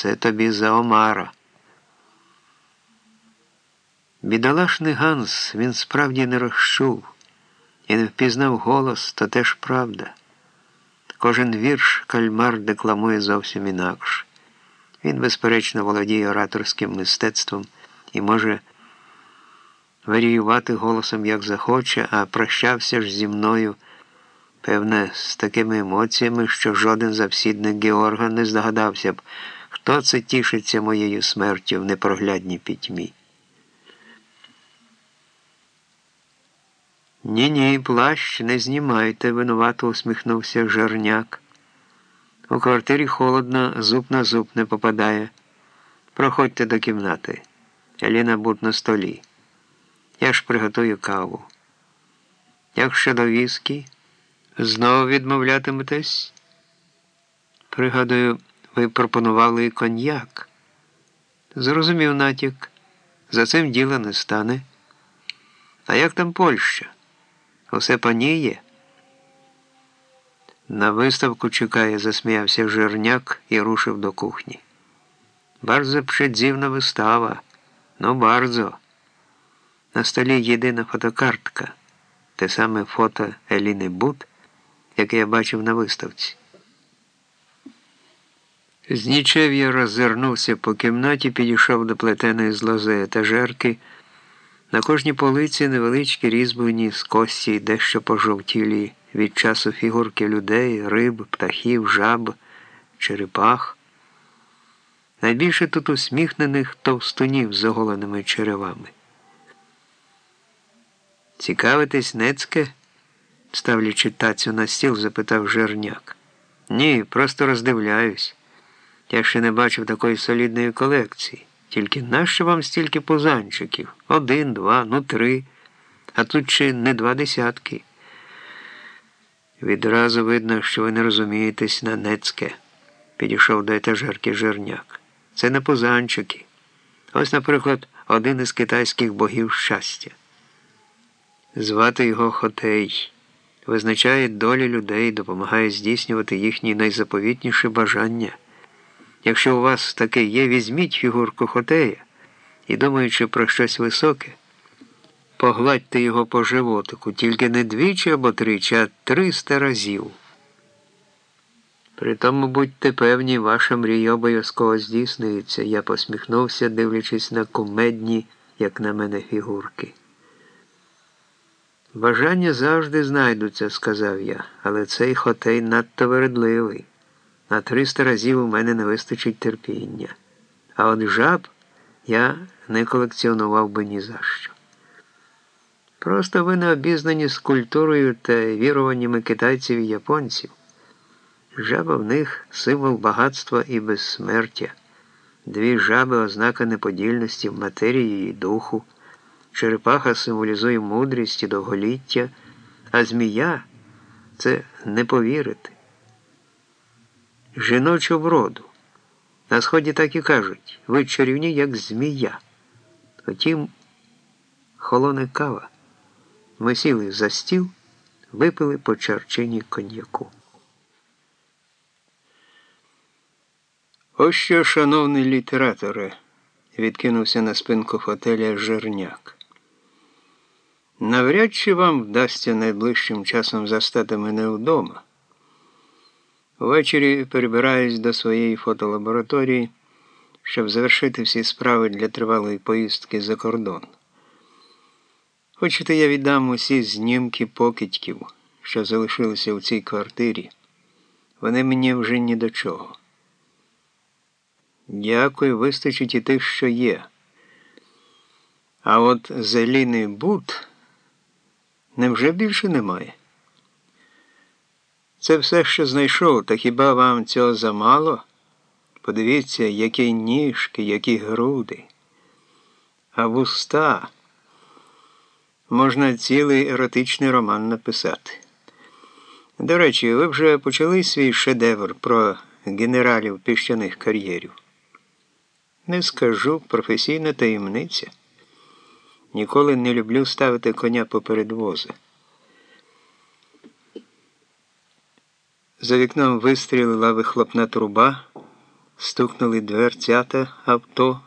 Це тобі за Омара. Бідолашний Ганс він справді не розчув і не впізнав голос, то теж правда. Кожен вірш кальмар декламує зовсім інакше. Він, безперечно, володіє ораторським мистецтвом і може варіювати голосом як захоче, а прощався ж зі мною, певне, з такими емоціями, що жоден завсідник Георга не здогадався б, хто це тішиться моєю смертю в непроглядній пітьмі. Ні, ні, плащ не знімайте, винувато усміхнувся Жерняк. У квартирі холодно, зуб на зуб не попадає. Проходьте до кімнати. Еліна будь на столі. Я ж приготую каву. Як щодо віскі, знову відмовлятиметесь? Пригадую, ви пропонували коньяк. Зрозумів натяк. За цим діла не стане. А як там Польща? Усе паніє? На виставку чекає, засміявся Жирняк і рушив до кухні. Bardzo przedziwna вистава. Ну, bardzo. На столі єдина фотокартка, те саме фото Еліни Бут, яке я бачив на виставці. Знічев я роззирнувся по кімнаті, підійшов до плетеної з лози етажерки. На кожній полиці невеличкі різьблені з кості дещо пожовтілі від часу фігурки людей, риб, птахів, жаб, черепах. Найбільше тут усміхнених товстунів з оголеними черевами. Цікавитесь, Нецьке? ставлячи тацю на стіл, запитав Жерняк. Ні, просто роздивляюсь. Я ще не бачив такої солідної колекції. Тільки нащо вам стільки пузанчиків? Один, два, ну три, а тут ще не два десятки. Відразу видно, що ви не розумієтесь на Нецьке, підійшов до етажерки Жерняк. Це не пузанчики. Ось, наприклад, один із китайських богів щастя. Звати його Хотей, визначає долі людей, допомагає здійснювати їхні найзаповітніші бажання. Якщо у вас таке є, візьміть фігурку Хотея і, думаючи про щось високе, погладьте його по животику, тільки не двічі або тричі, а триста разів. Притому будьте певні, ваша мрія обов'язково здійснюється. Я посміхнувся, дивлячись на кумедні, як на мене, фігурки. Бажання завжди знайдуться, сказав я, але цей хотей надто вередливий. На триста разів у мене не вистачить терпіння. А от жаб я не колекціонував би ні за що. Просто ви не обізнані з культурою та віруваннями китайців і японців. Жаба в них символ багатства і безсмертя. Дві жаби ознака неподільності в матерії і духу. Черепаха символізує мудрість і довголіття, а змія це не повірити жіночу вроду. На сході так і кажуть, ви чарівні, як змія. Втім, холоне кава. Ми сіли за стіл, випили по чарчині коньяку. Ось що, шановний літераторе, відкинувся на спинку фотеля Жерняк. Навряд чи вам вдасться найближчим часом застати мене вдома. Ввечері перебираюсь до своєї фотолабораторії, щоб завершити всі справи для тривалої поїздки за кордон. Хочете, я віддам усі знімки покидьків, що залишилися у цій квартирі. Вони мені вже ні до чого. Дякую, вистачить і тих, що є. А от зеліний бут невже більше немає? Це все, що знайшов, та хіба вам цього замало? Подивіться, які ніжки, які груди, а вуста. Можна цілий еротичний роман написати. До речі, ви вже почали свій шедевр про генералів піщаних кар'єрів? Не скажу професійна таємниця. Ніколи не люблю ставити коня поперед воза. За вікном вистрілила вихлопна труба. стукнули дверцята авто.